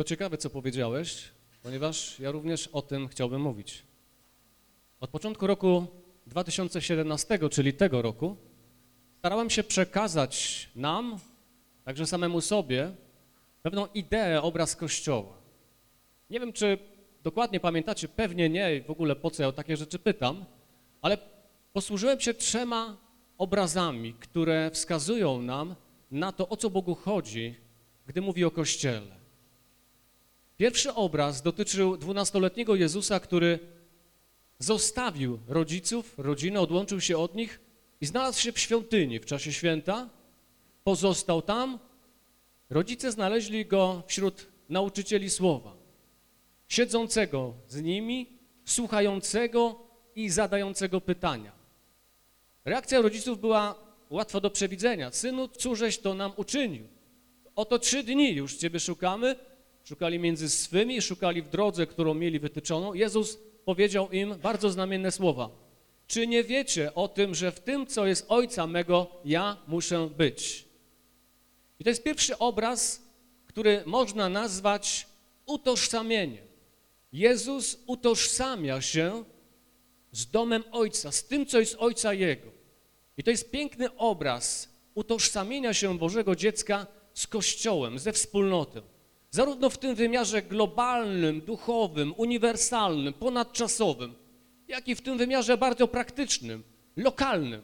To ciekawe, co powiedziałeś, ponieważ ja również o tym chciałbym mówić. Od początku roku 2017, czyli tego roku, starałem się przekazać nam, także samemu sobie, pewną ideę, obraz Kościoła. Nie wiem, czy dokładnie pamiętacie, pewnie nie i w ogóle po co ja o takie rzeczy pytam, ale posłużyłem się trzema obrazami, które wskazują nam na to, o co Bogu chodzi, gdy mówi o Kościele. Pierwszy obraz dotyczył dwunastoletniego Jezusa, który zostawił rodziców, rodzinę, odłączył się od nich i znalazł się w świątyni w czasie święta, pozostał tam. Rodzice znaleźli go wśród nauczycieli słowa, siedzącego z nimi, słuchającego i zadającego pytania. Reakcja rodziców była łatwa do przewidzenia. Synu, cóżeś to nam uczynił? Oto trzy dni już Ciebie szukamy. Szukali między swymi, szukali w drodze, którą mieli wytyczoną. Jezus powiedział im bardzo znamienne słowa. Czy nie wiecie o tym, że w tym, co jest Ojca mego, ja muszę być? I to jest pierwszy obraz, który można nazwać utożsamieniem. Jezus utożsamia się z domem Ojca, z tym, co jest Ojca Jego. I to jest piękny obraz utożsamienia się Bożego dziecka z Kościołem, ze wspólnotą. Zarówno w tym wymiarze globalnym, duchowym, uniwersalnym, ponadczasowym, jak i w tym wymiarze bardzo praktycznym, lokalnym,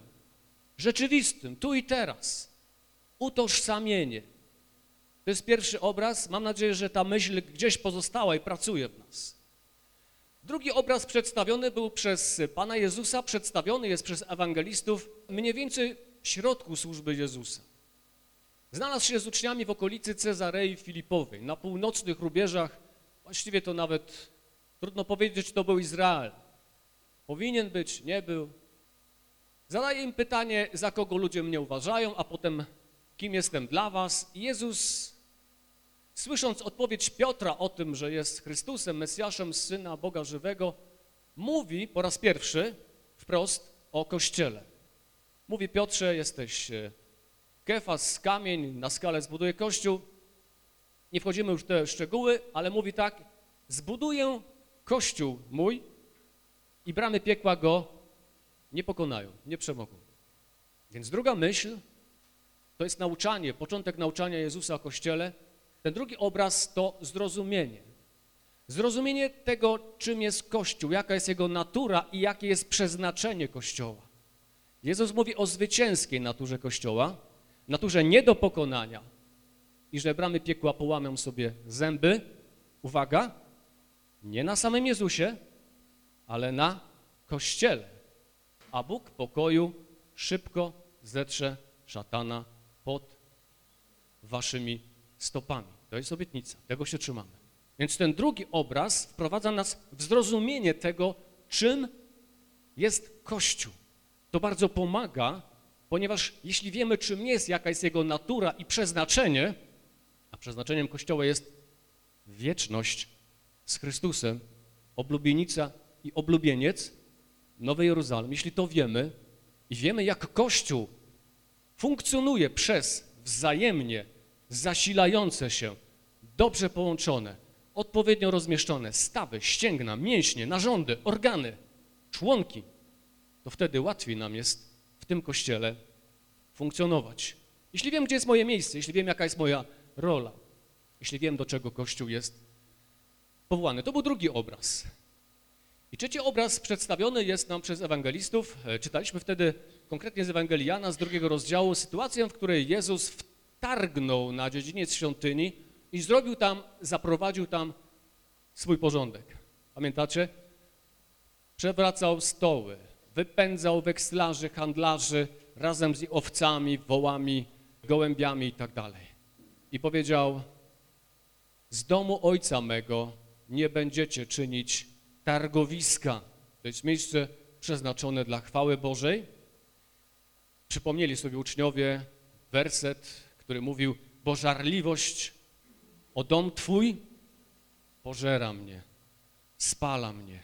rzeczywistym, tu i teraz. Utożsamienie. To jest pierwszy obraz. Mam nadzieję, że ta myśl gdzieś pozostała i pracuje w nas. Drugi obraz przedstawiony był przez Pana Jezusa, przedstawiony jest przez ewangelistów mniej więcej w środku służby Jezusa. Znalazł się z uczniami w okolicy Cezarei Filipowej, na północnych rubieżach, właściwie to nawet trudno powiedzieć, to był Izrael. Powinien być, nie był. Zadaje im pytanie, za kogo ludzie mnie uważają, a potem kim jestem dla was. I Jezus, słysząc odpowiedź Piotra o tym, że jest Chrystusem, Mesjaszem, Syna Boga Żywego, mówi po raz pierwszy wprost o Kościele. Mówi Piotrze, jesteś e, Kefas, kamień, na skalę zbuduje Kościół. Nie wchodzimy już w te szczegóły, ale mówi tak, zbuduję Kościół mój i bramy piekła go nie pokonają, nie przemogą. Więc druga myśl to jest nauczanie, początek nauczania Jezusa o Kościele. Ten drugi obraz to zrozumienie. Zrozumienie tego, czym jest Kościół, jaka jest jego natura i jakie jest przeznaczenie Kościoła. Jezus mówi o zwycięskiej naturze Kościoła, naturze nie do pokonania i że bramy piekła połamią sobie zęby. Uwaga, nie na samym Jezusie, ale na Kościele. A Bóg pokoju szybko zetrze szatana pod waszymi stopami. To jest obietnica, tego się trzymamy. Więc ten drugi obraz wprowadza nas w zrozumienie tego, czym jest Kościół. To bardzo pomaga, ponieważ jeśli wiemy, czym jest, jaka jest jego natura i przeznaczenie, a przeznaczeniem Kościoła jest wieczność z Chrystusem, oblubienica i oblubieniec Nowej Jeruzalem, jeśli to wiemy i wiemy, jak Kościół funkcjonuje przez wzajemnie zasilające się, dobrze połączone, odpowiednio rozmieszczone stawy, ścięgna, mięśnie, narządy, organy, członki, to wtedy łatwiej nam jest w tym Kościele funkcjonować. Jeśli wiem, gdzie jest moje miejsce, jeśli wiem, jaka jest moja rola, jeśli wiem, do czego Kościół jest powołany. To był drugi obraz. I trzeci obraz przedstawiony jest nam przez ewangelistów. E, Czytaliśmy wtedy konkretnie z Ewangelii Jana z drugiego rozdziału sytuację, w której Jezus wtargnął na dziedziniec świątyni i zrobił tam, zaprowadził tam swój porządek. Pamiętacie? Przewracał stoły, wypędzał wekslarzy, handlarzy razem z owcami, wołami, gołębiami i tak dalej. I powiedział, z domu ojca mego nie będziecie czynić targowiska. To jest miejsce przeznaczone dla chwały Bożej. Przypomnieli sobie uczniowie werset, który mówił, bo żarliwość o dom Twój pożera mnie, spala mnie.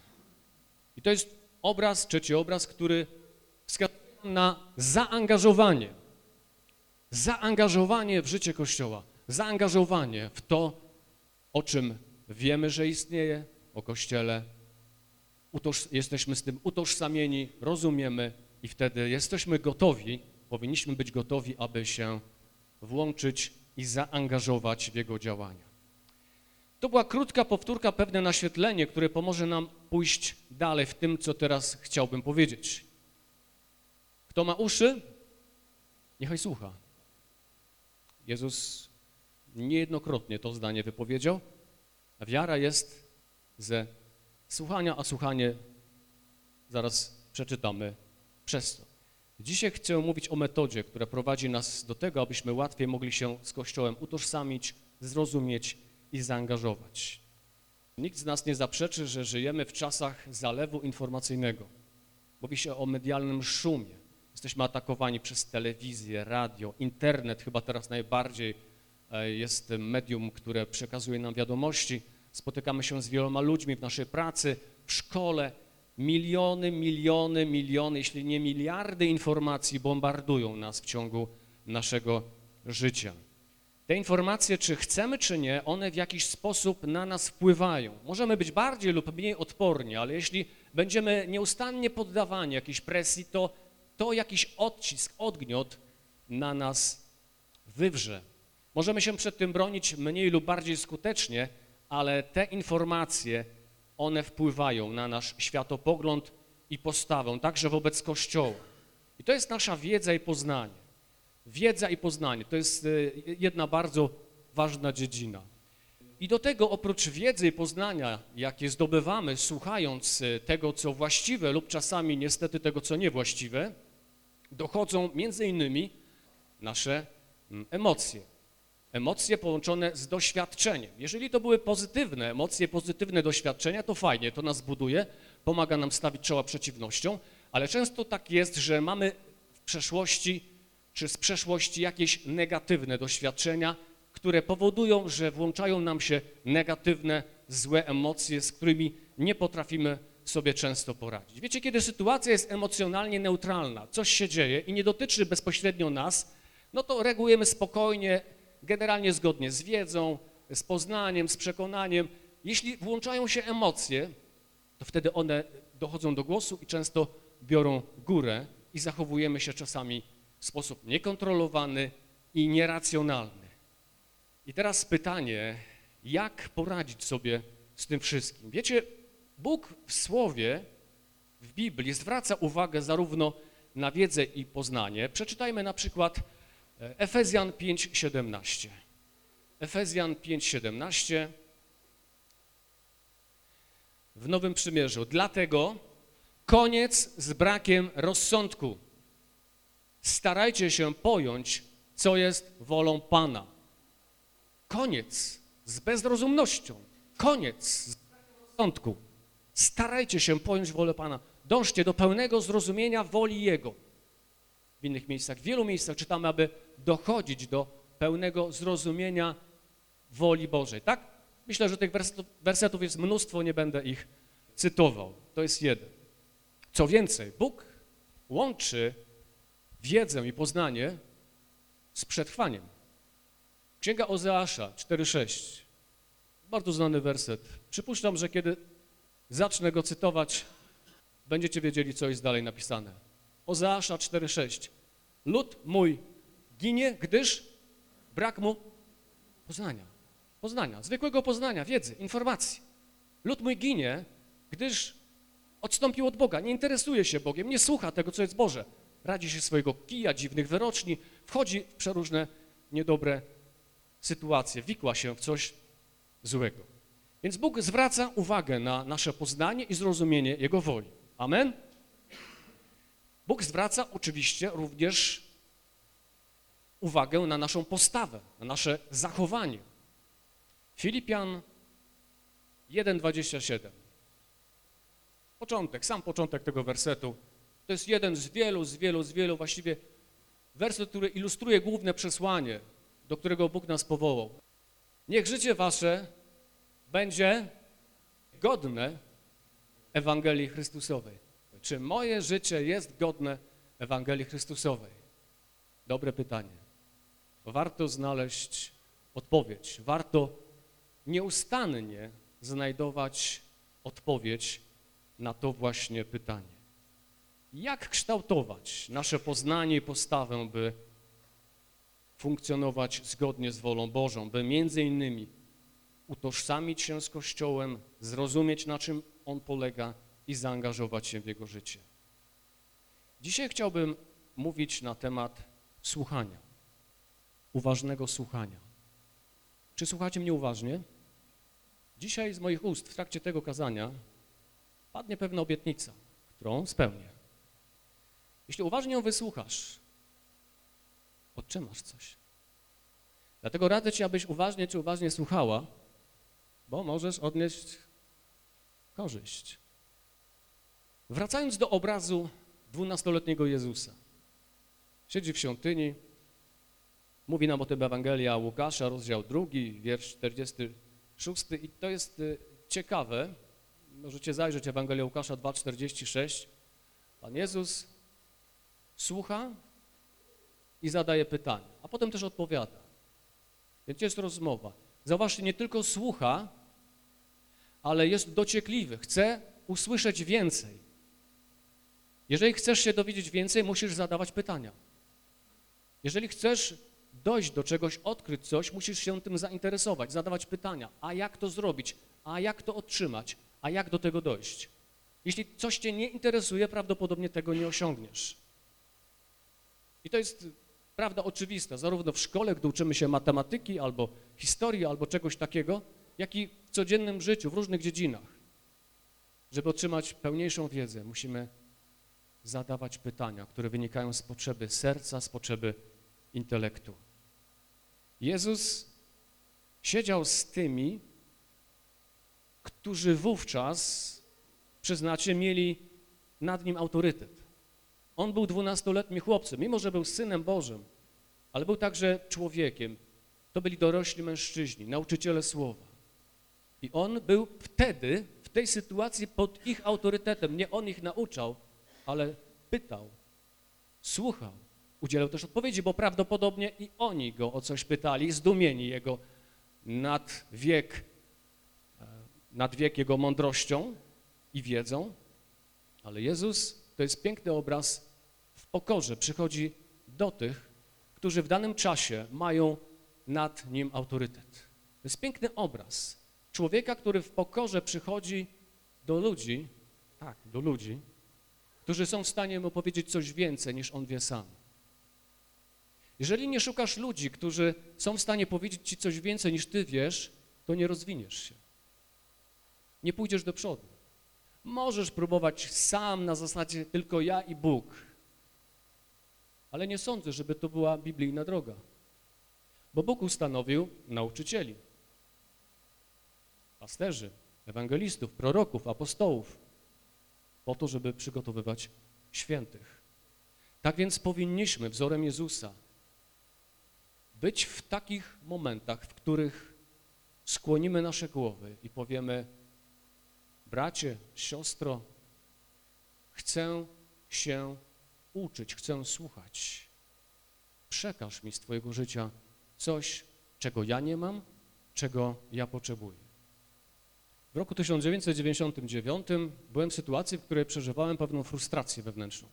I to jest obraz, trzeci obraz, który wskazuje na zaangażowanie. Zaangażowanie w życie Kościoła, zaangażowanie w to, o czym wiemy, że istnieje, o Kościele, utoż, jesteśmy z tym utożsamieni, rozumiemy i wtedy jesteśmy gotowi, powinniśmy być gotowi, aby się włączyć i zaangażować w jego działania. To była krótka powtórka, pewne naświetlenie, które pomoże nam pójść dalej w tym, co teraz chciałbym powiedzieć. Kto ma uszy, niechaj słucha. Jezus niejednokrotnie to zdanie wypowiedział. A wiara jest ze słuchania, a słuchanie zaraz przeczytamy przez to. Dzisiaj chcę mówić o metodzie, która prowadzi nas do tego, abyśmy łatwiej mogli się z Kościołem utożsamić, zrozumieć i zaangażować. Nikt z nas nie zaprzeczy, że żyjemy w czasach zalewu informacyjnego. Mówi się o medialnym szumie. Jesteśmy atakowani przez telewizję, radio, internet, chyba teraz najbardziej e, jest medium, które przekazuje nam wiadomości. Spotykamy się z wieloma ludźmi w naszej pracy, w szkole. Miliony, miliony, miliony, jeśli nie miliardy informacji bombardują nas w ciągu naszego życia. Te informacje, czy chcemy, czy nie, one w jakiś sposób na nas wpływają. Możemy być bardziej lub mniej odporni, ale jeśli będziemy nieustannie poddawani jakiejś presji, to to jakiś odcisk, odgniot na nas wywrze. Możemy się przed tym bronić mniej lub bardziej skutecznie, ale te informacje, one wpływają na nasz światopogląd i postawę, także wobec Kościoła. I to jest nasza wiedza i poznanie. Wiedza i poznanie to jest y, jedna bardzo ważna dziedzina. I do tego oprócz wiedzy i poznania, jakie zdobywamy słuchając y, tego, co właściwe lub czasami niestety tego, co niewłaściwe, dochodzą między innymi nasze emocje. Emocje połączone z doświadczeniem. Jeżeli to były pozytywne emocje, pozytywne doświadczenia, to fajnie, to nas buduje, pomaga nam stawić czoła przeciwnościom, ale często tak jest, że mamy w przeszłości czy z przeszłości jakieś negatywne doświadczenia, które powodują, że włączają nam się negatywne, złe emocje, z którymi nie potrafimy sobie często poradzić. Wiecie, kiedy sytuacja jest emocjonalnie neutralna, coś się dzieje i nie dotyczy bezpośrednio nas, no to reagujemy spokojnie, generalnie zgodnie z wiedzą, z poznaniem, z przekonaniem. Jeśli włączają się emocje, to wtedy one dochodzą do głosu i często biorą górę i zachowujemy się czasami w sposób niekontrolowany i nieracjonalny. I teraz pytanie, jak poradzić sobie z tym wszystkim? Wiecie, Bóg w Słowie, w Biblii zwraca uwagę zarówno na wiedzę i poznanie. Przeczytajmy na przykład e, Efezjan 5,17. Efezjan 5,17 w Nowym Przymierzu. Dlatego koniec z brakiem rozsądku. Starajcie się pojąć, co jest wolą Pana. Koniec z bezrozumnością. Koniec z rozsądku. Starajcie się pojąć wolę Pana. Dążcie do pełnego zrozumienia woli Jego. W innych miejscach, w wielu miejscach czytamy, aby dochodzić do pełnego zrozumienia woli Bożej. Tak? Myślę, że tych wersetów, wersetów jest mnóstwo, nie będę ich cytował. To jest jeden. Co więcej, Bóg łączy wiedzę i poznanie z przetrwaniem. Księga Ozeasza 4,6. Bardzo znany werset. Przypuszczam, że kiedy zacznę go cytować, będziecie wiedzieli, co jest dalej napisane. Ozeasza 4,6. Lud mój ginie, gdyż brak mu poznania. Poznania, zwykłego poznania, wiedzy, informacji. Lud mój ginie, gdyż odstąpił od Boga, nie interesuje się Bogiem, nie słucha tego, co jest Boże. Radzi się swojego kija, dziwnych wyroczni, wchodzi w przeróżne niedobre sytuacje, wikła się w coś złego. Więc Bóg zwraca uwagę na nasze poznanie i zrozumienie Jego woli. Amen? Bóg zwraca oczywiście również uwagę na naszą postawę, na nasze zachowanie. Filipian 1,27. Początek, sam początek tego wersetu. To jest jeden z wielu, z wielu, z wielu właściwie werset, który ilustruje główne przesłanie, do którego Bóg nas powołał. Niech życie wasze będzie godne Ewangelii Chrystusowej. Czy moje życie jest godne Ewangelii Chrystusowej? Dobre pytanie. Warto znaleźć odpowiedź. Warto nieustannie znajdować odpowiedź na to właśnie pytanie. Jak kształtować nasze poznanie i postawę, by funkcjonować zgodnie z wolą Bożą, by między innymi utożsamić się z Kościołem, zrozumieć na czym on polega i zaangażować się w jego życie. Dzisiaj chciałbym mówić na temat słuchania, uważnego słuchania. Czy słuchacie mnie uważnie? Dzisiaj z moich ust w trakcie tego kazania padnie pewna obietnica, którą spełnię. Jeśli uważnie ją wysłuchasz, otrzymasz coś. Dlatego radzę Ci, abyś uważnie czy uważnie słuchała, bo możesz odnieść korzyść. Wracając do obrazu dwunastoletniego Jezusa. Siedzi w świątyni, mówi nam o tym Ewangelia Łukasza, rozdział drugi, wiersz 46 i to jest y, ciekawe. Możecie zajrzeć Ewangelia Łukasza 2,46. Pan Jezus słucha i zadaje pytanie, a potem też odpowiada. Więc jest rozmowa. Zauważcie, nie tylko słucha, ale jest dociekliwy, chce usłyszeć więcej. Jeżeli chcesz się dowiedzieć więcej, musisz zadawać pytania. Jeżeli chcesz dojść do czegoś, odkryć coś, musisz się tym zainteresować, zadawać pytania. A jak to zrobić? A jak to otrzymać? A jak do tego dojść? Jeśli coś cię nie interesuje, prawdopodobnie tego nie osiągniesz. I to jest prawda oczywista, zarówno w szkole, gdy uczymy się matematyki albo historii, albo czegoś takiego, jak i w codziennym życiu, w różnych dziedzinach. Żeby otrzymać pełniejszą wiedzę, musimy zadawać pytania, które wynikają z potrzeby serca, z potrzeby intelektu. Jezus siedział z tymi, którzy wówczas, przyznacie, mieli nad nim autorytet. On był dwunastoletnim chłopcem, mimo że był Synem Bożym, ale był także człowiekiem. To byli dorośli mężczyźni, nauczyciele słowa. I on był wtedy, w tej sytuacji pod ich autorytetem. Nie on ich nauczał, ale pytał, słuchał, udzielał też odpowiedzi, bo prawdopodobnie i oni go o coś pytali, zdumieni jego nad wiek, e, nad wiek jego mądrością i wiedzą. Ale Jezus to jest piękny obraz w pokorze. Przychodzi do tych, którzy w danym czasie mają nad nim autorytet. To jest piękny obraz człowieka, który w pokorze przychodzi do ludzi, tak, do ludzi, którzy są w stanie mu powiedzieć coś więcej niż on wie sam. Jeżeli nie szukasz ludzi, którzy są w stanie powiedzieć ci coś więcej niż ty wiesz, to nie rozwiniesz się. Nie pójdziesz do przodu. Możesz próbować sam na zasadzie tylko ja i Bóg, ale nie sądzę, żeby to była biblijna droga, bo Bóg ustanowił nauczycieli, pasterzy, ewangelistów, proroków, apostołów, po to, żeby przygotowywać świętych. Tak więc powinniśmy wzorem Jezusa być w takich momentach, w których skłonimy nasze głowy i powiemy bracie, siostro, chcę się uczyć, chcę słuchać. Przekaż mi z Twojego życia coś, czego ja nie mam, czego ja potrzebuję. W roku 1999 byłem w sytuacji, w której przeżywałem pewną frustrację wewnętrzną.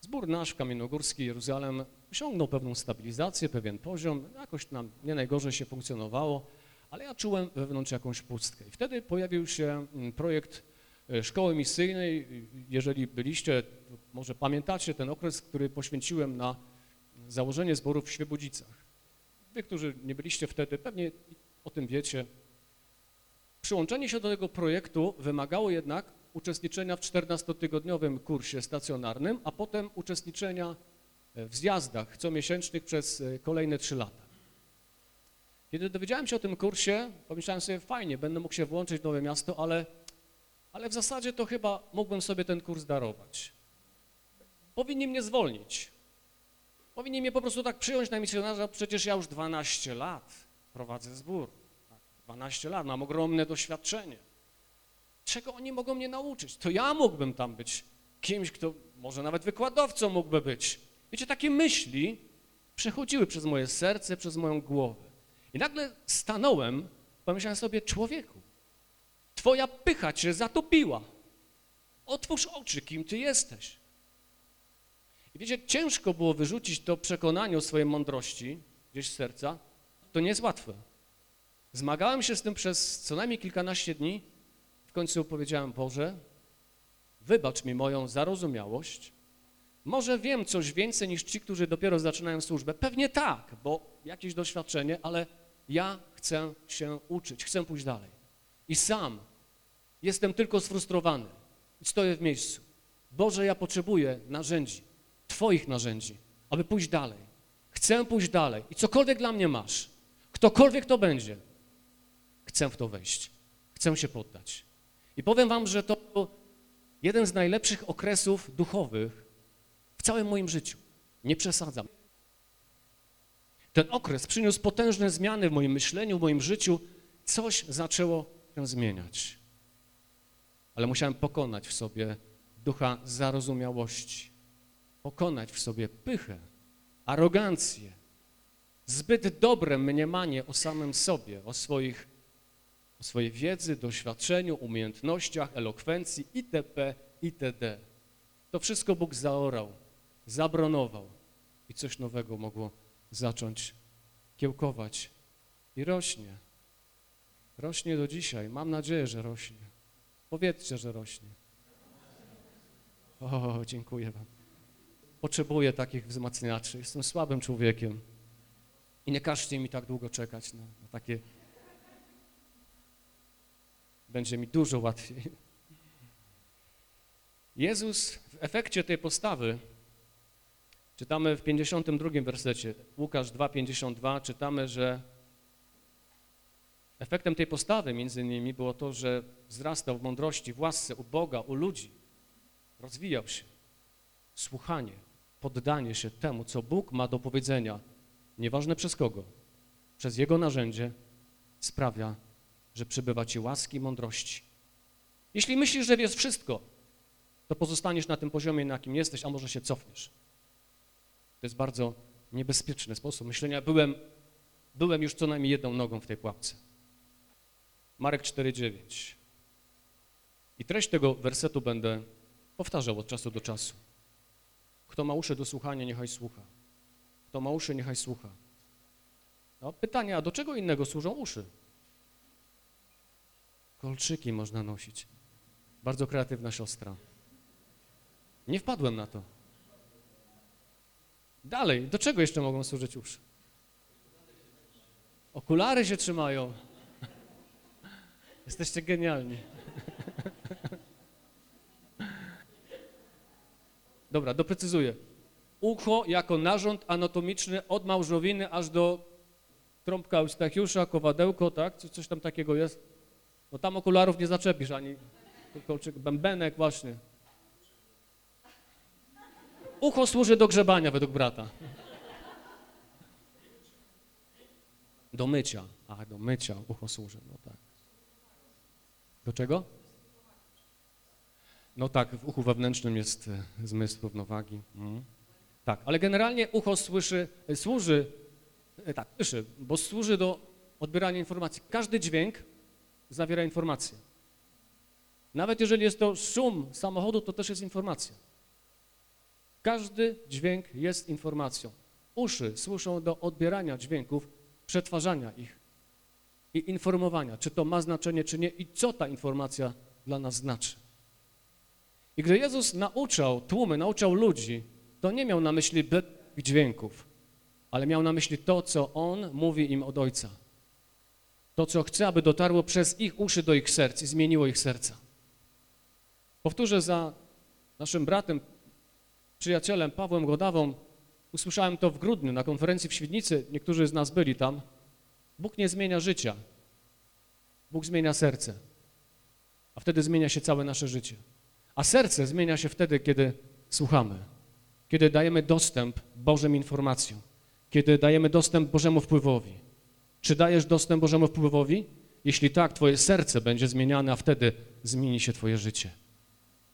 Zbór nasz w Kamienogórski Jeruzalem osiągnął pewną stabilizację, pewien poziom, jakoś nam nie najgorzej się funkcjonowało, ale ja czułem wewnątrz jakąś pustkę. I wtedy pojawił się mm, projekt e, szkoły misyjnej. Jeżeli byliście, może pamiętacie ten okres, który poświęciłem na założenie zborów w Świebodzicach. Wy, którzy nie byliście wtedy, pewnie o tym wiecie. Przyłączenie się do tego projektu wymagało jednak uczestniczenia w 14-tygodniowym kursie stacjonarnym, a potem uczestniczenia w zjazdach comiesięcznych przez e, kolejne trzy lata. Kiedy dowiedziałem się o tym kursie, pomyślałem sobie, fajnie, będę mógł się włączyć w Nowe Miasto, ale, ale w zasadzie to chyba mógłbym sobie ten kurs darować. Powinni mnie zwolnić. Powinni mnie po prostu tak przyjąć na misjonarza, przecież ja już 12 lat prowadzę zbór. 12 lat, mam ogromne doświadczenie. Czego oni mogą mnie nauczyć? To ja mógłbym tam być kimś, kto może nawet wykładowcą mógłby być. Wiecie, takie myśli przechodziły przez moje serce, przez moją głowę. I nagle stanąłem Pomyślałem sobie, człowieku, twoja pycha cię zatopiła. Otwórz oczy, kim ty jesteś. I wiecie, ciężko było wyrzucić to przekonanie o swojej mądrości gdzieś z serca. To nie jest łatwe. Zmagałem się z tym przez co najmniej kilkanaście dni. W końcu powiedziałem, Boże, wybacz mi moją zarozumiałość. Może wiem coś więcej niż ci, którzy dopiero zaczynają służbę. Pewnie tak, bo jakieś doświadczenie, ale ja chcę się uczyć, chcę pójść dalej. I sam jestem tylko sfrustrowany i stoję w miejscu. Boże, ja potrzebuję narzędzi, Twoich narzędzi, aby pójść dalej. Chcę pójść dalej i cokolwiek dla mnie masz, ktokolwiek to będzie, chcę w to wejść, chcę się poddać. I powiem wam, że to jeden z najlepszych okresów duchowych w całym moim życiu. Nie przesadzam. Ten okres przyniósł potężne zmiany w moim myśleniu, w moim życiu. Coś zaczęło się zmieniać. Ale musiałem pokonać w sobie ducha zarozumiałości, pokonać w sobie pychę, arogancję, zbyt dobre mniemanie o samym sobie, o, swoich, o swojej wiedzy, doświadczeniu, umiejętnościach, elokwencji itp. itd. To wszystko Bóg zaorał, zabronował i coś nowego mogło zacząć kiełkować i rośnie. Rośnie do dzisiaj. Mam nadzieję, że rośnie. Powiedzcie, że rośnie. O, dziękuję wam. Potrzebuję takich wzmacniaczy. Jestem słabym człowiekiem. I nie każcie mi tak długo czekać na, na takie... Będzie mi dużo łatwiej. Jezus w efekcie tej postawy Czytamy w 52 wersecie, Łukasz 2,52, czytamy, że efektem tej postawy między innymi było to, że wzrastał w mądrości, w łasce u Boga, u ludzi. Rozwijał się. Słuchanie, poddanie się temu, co Bóg ma do powiedzenia, nieważne przez kogo, przez Jego narzędzie, sprawia, że przybywa Ci łaski i mądrości. Jeśli myślisz, że wiesz wszystko, to pozostaniesz na tym poziomie, na jakim jesteś, a może się cofniesz. To jest bardzo niebezpieczny sposób myślenia. Byłem, byłem już co najmniej jedną nogą w tej pułapce. Marek 4,9. I treść tego wersetu będę powtarzał od czasu do czasu. Kto ma uszy do słuchania, niechaj słucha. Kto ma uszy, niechaj słucha. No, pytanie, a do czego innego służą uszy? Kolczyki można nosić. Bardzo kreatywna siostra. Nie wpadłem na to. Dalej, do czego jeszcze mogą służyć uszy? Okulary się trzymają. Jesteście genialni. Dobra, doprecyzuję. Ucho jako narząd anatomiczny od małżowiny aż do trąbka Eustachiusza, kowadełko, tak? Co, coś tam takiego jest. No tam okularów nie zaczepisz, ani kolczyk, bębenek właśnie. Ucho służy do grzebania według brata. Do mycia. A, do mycia ucho służy, no tak. Do czego? No tak, w uchu wewnętrznym jest e, zmysł równowagi. Mm. Tak, ale generalnie ucho słyszy, e, służy, e, tak, słyszy, bo służy do odbierania informacji. Każdy dźwięk zawiera informację. Nawet jeżeli jest to szum samochodu, to też jest informacja. Każdy dźwięk jest informacją. Uszy służą do odbierania dźwięków, przetwarzania ich i informowania, czy to ma znaczenie, czy nie i co ta informacja dla nas znaczy. I gdy Jezus nauczał tłumy, nauczał ludzi, to nie miał na myśli dźwięków, ale miał na myśli to, co On mówi im od Ojca. To, co chce, aby dotarło przez ich uszy do ich serc i zmieniło ich serca. Powtórzę za naszym bratem przyjacielem Pawłem Godawą, usłyszałem to w grudniu na konferencji w Świdnicy, niektórzy z nas byli tam. Bóg nie zmienia życia, Bóg zmienia serce, a wtedy zmienia się całe nasze życie. A serce zmienia się wtedy, kiedy słuchamy, kiedy dajemy dostęp Bożym informacjom, kiedy dajemy dostęp Bożemu wpływowi. Czy dajesz dostęp Bożemu wpływowi? Jeśli tak, twoje serce będzie zmieniane, a wtedy zmieni się twoje życie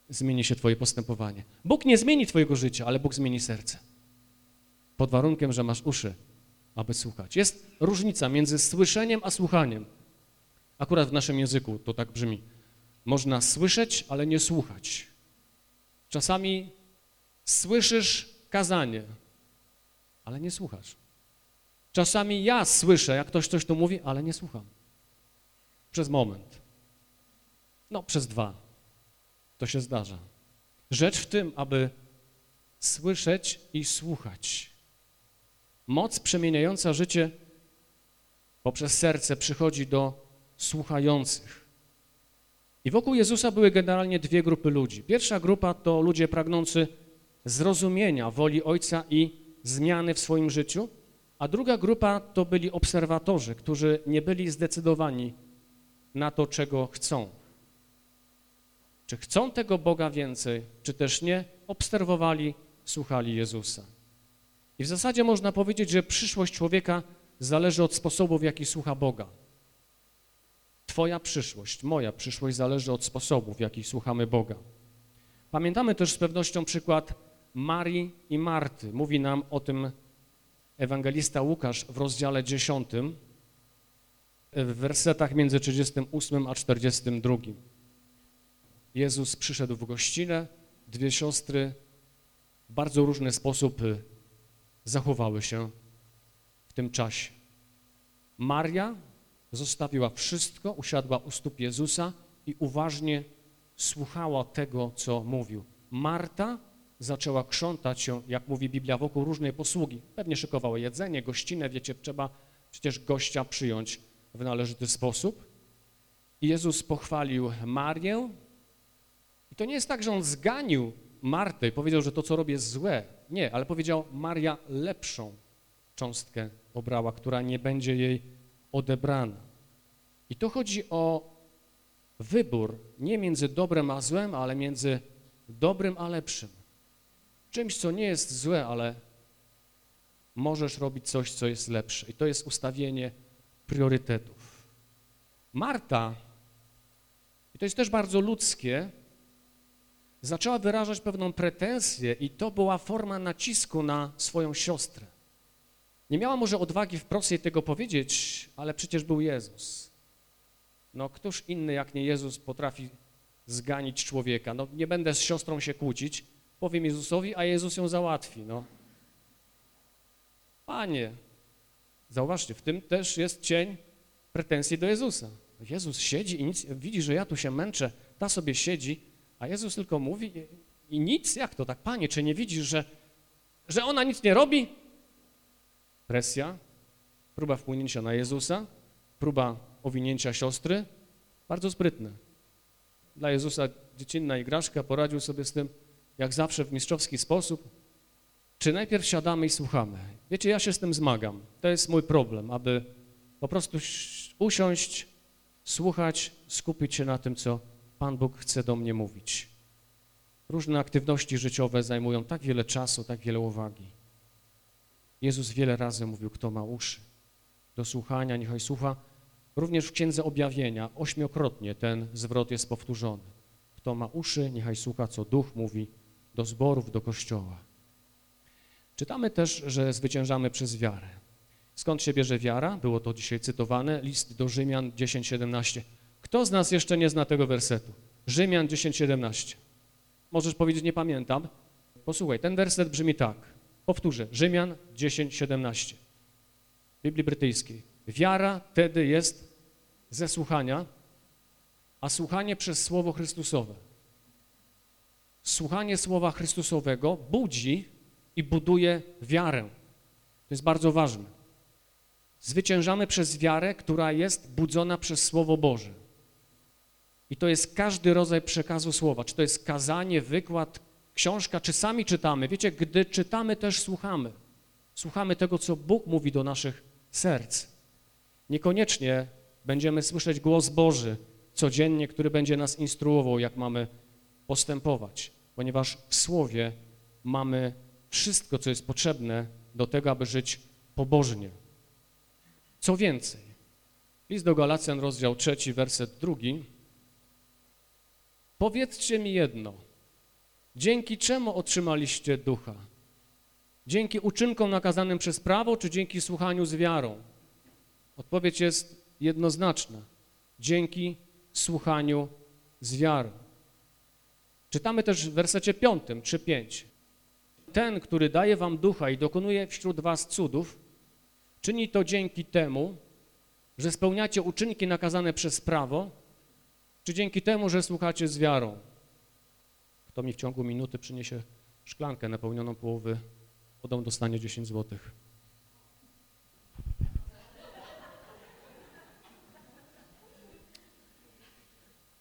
zmieni się twoje postępowanie. Bóg nie zmieni twojego życia, ale Bóg zmieni serce. Pod warunkiem, że masz uszy, aby słuchać. Jest różnica między słyszeniem a słuchaniem. Akurat w naszym języku to tak brzmi. Można słyszeć, ale nie słuchać. Czasami słyszysz kazanie, ale nie słuchasz. Czasami ja słyszę, jak ktoś coś tu mówi, ale nie słucham. Przez moment. No, przez dwa. To się zdarza. Rzecz w tym, aby słyszeć i słuchać. Moc przemieniająca życie poprzez serce przychodzi do słuchających. I wokół Jezusa były generalnie dwie grupy ludzi. Pierwsza grupa to ludzie pragnący zrozumienia woli Ojca i zmiany w swoim życiu, a druga grupa to byli obserwatorzy, którzy nie byli zdecydowani na to, czego chcą. Czy chcą tego Boga więcej, czy też nie, obserwowali, słuchali Jezusa. I w zasadzie można powiedzieć, że przyszłość człowieka zależy od sposobu, w jaki słucha Boga. Twoja przyszłość, moja przyszłość zależy od sposobu, w jaki słuchamy Boga. Pamiętamy też z pewnością przykład Marii i Marty. Mówi nam o tym ewangelista Łukasz w rozdziale 10, w wersetach między 38 a 42. Jezus przyszedł w gościnę, dwie siostry w bardzo różny sposób y, zachowały się w tym czasie. Maria zostawiła wszystko, usiadła u stóp Jezusa i uważnie słuchała tego, co mówił. Marta zaczęła krzątać się, jak mówi Biblia, wokół różnej posługi. Pewnie szykowała jedzenie, gościnę, wiecie, trzeba przecież gościa przyjąć w należyty sposób. I Jezus pochwalił Marię. I to nie jest tak, że On zganił Martę i powiedział, że to, co robię, jest złe. Nie, ale powiedział, Maria lepszą cząstkę obrała, która nie będzie jej odebrana. I to chodzi o wybór nie między dobrem a złem, ale między dobrym a lepszym. Czymś, co nie jest złe, ale możesz robić coś, co jest lepsze. I to jest ustawienie priorytetów. Marta, i to jest też bardzo ludzkie, zaczęła wyrażać pewną pretensję i to była forma nacisku na swoją siostrę. Nie miała może odwagi wprost jej tego powiedzieć, ale przecież był Jezus. No któż inny jak nie Jezus potrafi zganić człowieka? No nie będę z siostrą się kłócić, powiem Jezusowi, a Jezus ją załatwi, no. Panie, zauważcie, w tym też jest cień pretensji do Jezusa. Jezus siedzi i nic, widzi, że ja tu się męczę, ta sobie siedzi, a Jezus tylko mówi i, nic, jak to tak? Panie, czy nie widzisz, że, że ona nic nie robi? Presja, próba wpłynięcia na Jezusa, próba owinięcia siostry, bardzo sprytne. Dla Jezusa dziecinna igraszka, poradził sobie z tym, jak zawsze w mistrzowski sposób, czy najpierw siadamy i słuchamy. Wiecie, ja się z tym zmagam. To jest mój problem, aby po prostu usiąść, słuchać, skupić się na tym, co Pan Bóg chce do mnie mówić. Różne aktywności życiowe zajmują tak wiele czasu, tak wiele uwagi. Jezus wiele razy mówił, kto ma uszy do słuchania, niechaj słucha. Również w Księdze Objawienia ośmiokrotnie ten zwrot jest powtórzony. Kto ma uszy, niechaj słucha, co Duch mówi do zborów, do Kościoła. Czytamy też, że zwyciężamy przez wiarę. Skąd się bierze wiara? Było to dzisiaj cytowane, list do Rzymian 10:17. Kto z nas jeszcze nie zna tego wersetu? Rzymian 10:17. Możesz powiedzieć, nie pamiętam. Posłuchaj, ten werset brzmi tak. Powtórzę, Rzymian 10:17. Biblii brytyjskiej. Wiara wtedy jest ze słuchania, a słuchanie przez Słowo Chrystusowe. Słuchanie Słowa Chrystusowego budzi i buduje wiarę. To jest bardzo ważne. Zwyciężamy przez wiarę, która jest budzona przez Słowo Boże. I to jest każdy rodzaj przekazu słowa, czy to jest kazanie, wykład, książka, czy sami czytamy. Wiecie, gdy czytamy, też słuchamy. Słuchamy tego, co Bóg mówi do naszych serc. Niekoniecznie będziemy słyszeć głos Boży codziennie, który będzie nas instruował, jak mamy postępować, ponieważ w Słowie mamy wszystko, co jest potrzebne do tego, aby żyć pobożnie. Co więcej, list do Galacjan, rozdział trzeci, werset drugi. Powiedzcie mi jedno, dzięki czemu otrzymaliście ducha? Dzięki uczynkom nakazanym przez prawo, czy dzięki słuchaniu z wiarą? Odpowiedź jest jednoznaczna. dzięki słuchaniu z wiarą. Czytamy też w wersecie 5, 3-5. Ten, który daje wam ducha i dokonuje wśród was cudów, czyni to dzięki temu, że spełniacie uczynki nakazane przez prawo, czy dzięki temu, że słuchacie z wiarą. Kto mi w ciągu minuty przyniesie szklankę napełnioną połowy wodą, dostanie 10 złotych.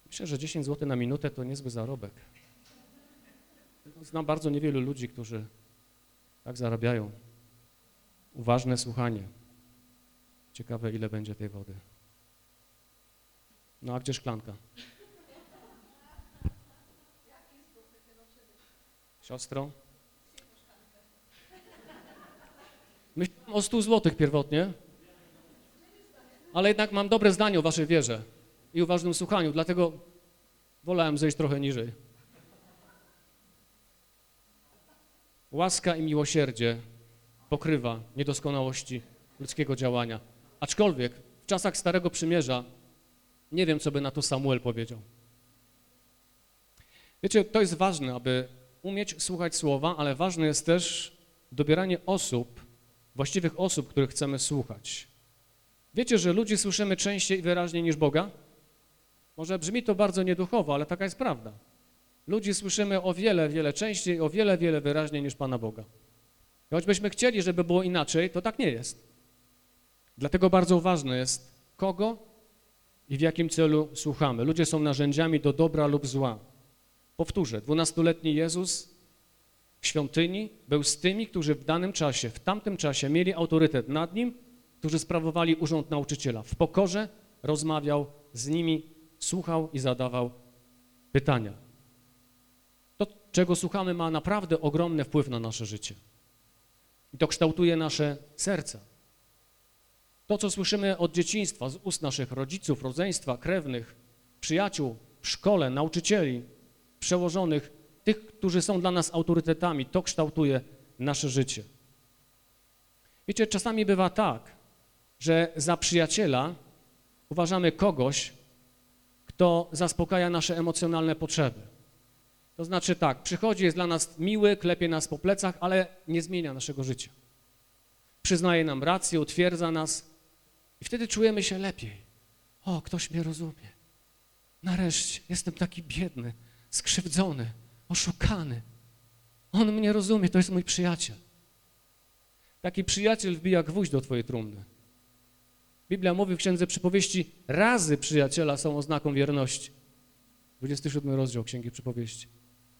Myślę, że 10 zł na minutę to niezły zarobek. Znam bardzo niewielu ludzi, którzy tak zarabiają. Uważne słuchanie. Ciekawe, ile będzie tej wody. No a gdzie szklanka? Siostro? Myślałem o 100 złotych pierwotnie, ale jednak mam dobre zdanie o waszej wierze i uważnym słuchaniu, dlatego wolałem zejść trochę niżej. Łaska i miłosierdzie pokrywa niedoskonałości ludzkiego działania. Aczkolwiek w czasach Starego Przymierza nie wiem, co by na to Samuel powiedział. Wiecie, to jest ważne, aby umieć słuchać słowa, ale ważne jest też dobieranie osób, właściwych osób, których chcemy słuchać. Wiecie, że ludzi słyszymy częściej i wyraźniej niż Boga? Może brzmi to bardzo nieduchowo, ale taka jest prawda. Ludzi słyszymy o wiele, wiele częściej, o wiele, wiele wyraźniej niż Pana Boga. I choćbyśmy chcieli, żeby było inaczej, to tak nie jest. Dlatego bardzo ważne jest, kogo i w jakim celu słuchamy. Ludzie są narzędziami do dobra lub zła. Powtórzę, dwunastoletni Jezus w świątyni był z tymi, którzy w danym czasie, w tamtym czasie mieli autorytet nad nim, którzy sprawowali urząd nauczyciela. W pokorze rozmawiał z nimi, słuchał i zadawał pytania. To, czego słuchamy, ma naprawdę ogromny wpływ na nasze życie. I to kształtuje nasze serca. To, co słyszymy od dzieciństwa, z ust naszych rodziców, rodzeństwa, krewnych, przyjaciół, w szkole, nauczycieli, przełożonych, tych, którzy są dla nas autorytetami, to kształtuje nasze życie. Wiecie, czasami bywa tak, że za przyjaciela uważamy kogoś, kto zaspokaja nasze emocjonalne potrzeby. To znaczy tak, przychodzi, jest dla nas miły, klepie nas po plecach, ale nie zmienia naszego życia. Przyznaje nam rację, utwierdza nas i wtedy czujemy się lepiej. O, ktoś mnie rozumie. Nareszcie, jestem taki biedny, skrzywdzony, oszukany. On mnie rozumie, to jest mój przyjaciel. Taki przyjaciel wbija gwóźdź do twojej trumny. Biblia mówi w Księdze Przypowieści, razy przyjaciela są oznaką wierności. 27 rozdział Księgi Przypowieści.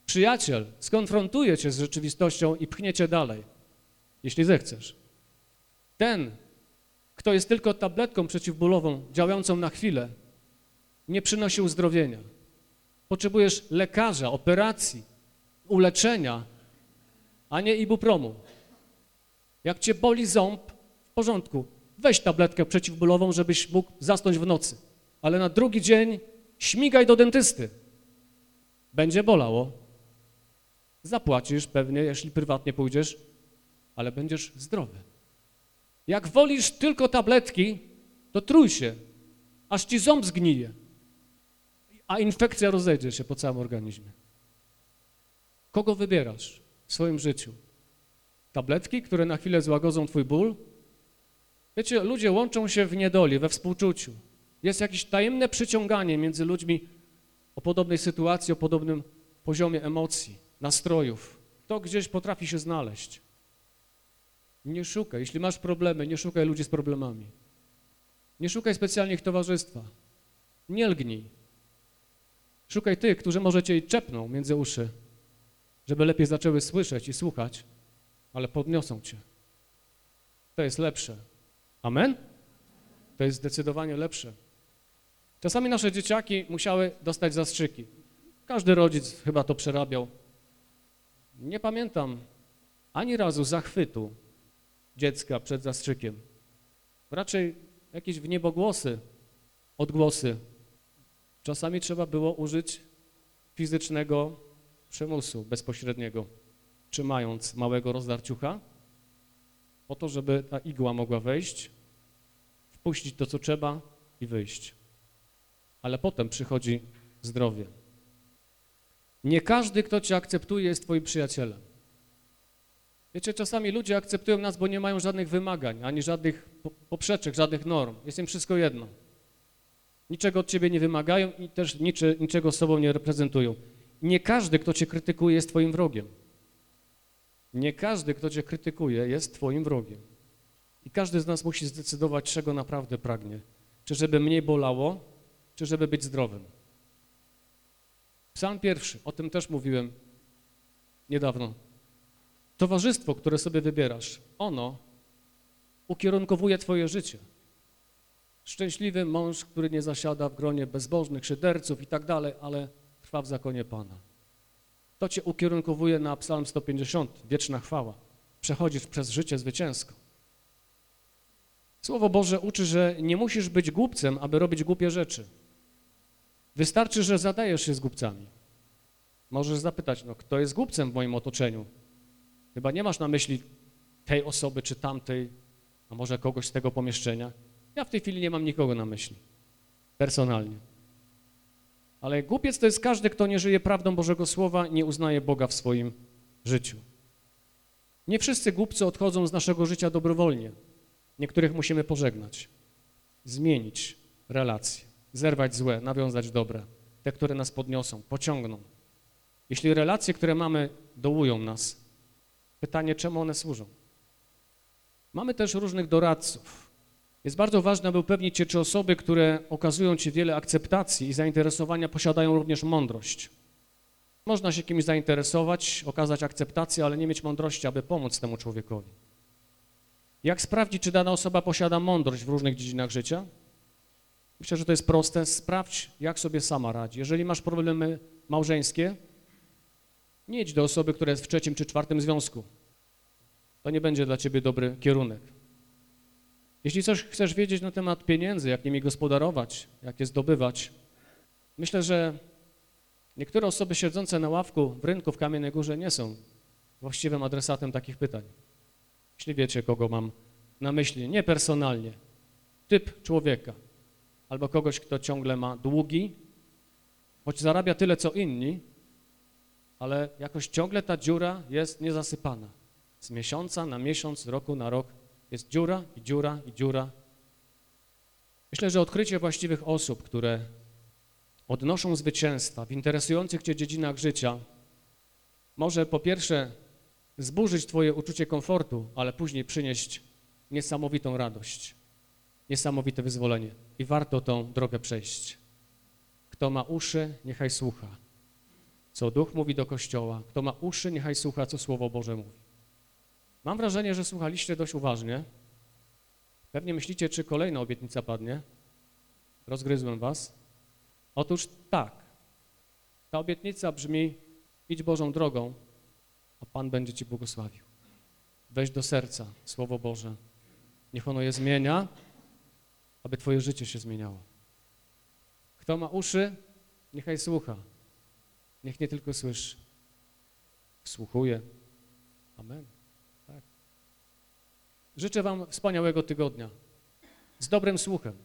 Przyjaciel skonfrontuje cię z rzeczywistością i pchnie cię dalej, jeśli zechcesz. Ten, kto jest tylko tabletką przeciwbólową, działającą na chwilę, nie przynosi uzdrowienia. Potrzebujesz lekarza, operacji, uleczenia, a nie ibupromu. Jak cię boli ząb, w porządku, weź tabletkę przeciwbólową, żebyś mógł zasnąć w nocy. Ale na drugi dzień śmigaj do dentysty. Będzie bolało. Zapłacisz pewnie, jeśli prywatnie pójdziesz, ale będziesz zdrowy. Jak wolisz tylko tabletki, to trój się, aż ci ząb zgnije, a infekcja rozejdzie się po całym organizmie. Kogo wybierasz w swoim życiu? Tabletki, które na chwilę złagodzą twój ból? Wiecie, ludzie łączą się w niedoli, we współczuciu. Jest jakieś tajemne przyciąganie między ludźmi o podobnej sytuacji, o podobnym poziomie emocji, nastrojów. To gdzieś potrafi się znaleźć. Nie szukaj. Jeśli masz problemy, nie szukaj ludzi z problemami. Nie szukaj specjalnie ich towarzystwa. Nie lgnij. Szukaj tych, którzy może cię czepną między uszy, żeby lepiej zaczęły słyszeć i słuchać, ale podniosą cię. To jest lepsze. Amen? To jest zdecydowanie lepsze. Czasami nasze dzieciaki musiały dostać zastrzyki. Każdy rodzic chyba to przerabiał. Nie pamiętam ani razu zachwytu dziecka przed zastrzykiem. Raczej jakieś wniebogłosy, odgłosy. Czasami trzeba było użyć fizycznego przymusu bezpośredniego, trzymając małego rozdarciucha, po to, żeby ta igła mogła wejść, wpuścić to, co trzeba i wyjść. ale potem przychodzi zdrowie. Nie każdy, kto cię akceptuje, jest twoim przyjacielem. Wiecie, czasami ludzie akceptują nas, bo nie mają żadnych wymagań, ani żadnych po- poprzeczek, żadnych norm. Jest im wszystko jedno. Niczego od ciebie nie wymagają i też niczy, niczego sobą nie reprezentują. Nie każdy, kto cię krytykuje, jest twoim wrogiem. Nie każdy, kto cię krytykuje, jest twoim wrogiem. I każdy z nas musi zdecydować, czego naprawdę pragnie. Czy żeby mniej bolało, czy żeby być zdrowym. Psalm pierwszy, o tym też mówiłem niedawno. Towarzystwo, które sobie wybierasz, ono ukierunkowuje twoje życie. Szczęśliwy mąż, który nie zasiada w gronie bezbożnych, szyderców i tak dalej, ale trwa w zakonie Pana. To cię ukierunkowuje na psalm 150, wieczna chwała. Przechodzisz przez życie zwycięsko. Słowo Boże uczy, że nie musisz być głupcem, aby robić głupie rzeczy. Wystarczy, że zadajesz się z głupcami. Możesz zapytać, no kto jest głupcem w moim otoczeniu? Chyba nie masz na myśli tej osoby czy tamtej, a może kogoś z tego pomieszczenia. Ja w tej chwili nie mam nikogo na myśli, personalnie. Ale głupiec to jest każdy, kto nie żyje prawdą Bożego Słowa, nie uznaje Boga w swoim życiu. Nie wszyscy głupcy odchodzą z naszego życia dobrowolnie. Niektórych musimy pożegnać, zmienić relacje, zerwać złe, nawiązać dobre, te, które nas podniosą, pociągną. Jeśli relacje, które mamy, dołują nas, pytanie, czemu one służą? Mamy też różnych doradców. Jest bardzo ważne, aby upewnić się, czy osoby, które okazują Ci wiele akceptacji i zainteresowania, posiadają również mądrość. Można się kimś zainteresować, okazać akceptację, ale nie mieć mądrości, aby pomóc temu człowiekowi. Jak sprawdzić, czy dana osoba posiada mądrość w różnych dziedzinach życia? Myślę, że to jest proste. Sprawdź, jak sobie sama radzi. Jeżeli masz problemy małżeńskie, nie idź do osoby, która jest w trzecim czy czwartym związku. To nie będzie dla ciebie dobry kierunek. Jeśli coś chcesz wiedzieć na temat pieniędzy, jak nimi gospodarować, jak je zdobywać, myślę, że niektóre osoby siedzące na ławku w rynku w Kamiennej Górze nie są właściwym adresatem takich pytań. Jeśli wiecie, kogo mam na myśli, nie personalnie, typ człowieka albo kogoś, kto ciągle ma długi, choć zarabia tyle, co inni, ale jakoś ciągle ta dziura jest niezasypana. Z miesiąca na miesiąc, z roku na rok jest dziura i dziura i dziura. Myślę, że odkrycie właściwych osób, które odnoszą zwycięstwa w interesujących Cię dziedzinach życia, może po pierwsze zburzyć Twoje uczucie komfortu, ale później przynieść niesamowitą radość, niesamowite wyzwolenie. I warto tą drogę przejść. Kto ma uszy, niechaj słucha, co Duch mówi do Kościoła. Kto ma uszy, niechaj słucha, co Słowo Boże mówi. Mam wrażenie, że słuchaliście dość uważnie. Pewnie myślicie, czy kolejna obietnica padnie. Rozgryzłem was. Otóż tak. Ta obietnica brzmi, idź Bożą drogą, a Pan będzie ci błogosławił. Weź do serca Słowo Boże. Niech ono je zmienia, aby twoje życie się zmieniało. Kto ma uszy, niechaj słucha. Niech nie tylko słyszy. Wsłuchuje. Amen. Tak. Życzę wam wspaniałego tygodnia. Z dobrym słuchem.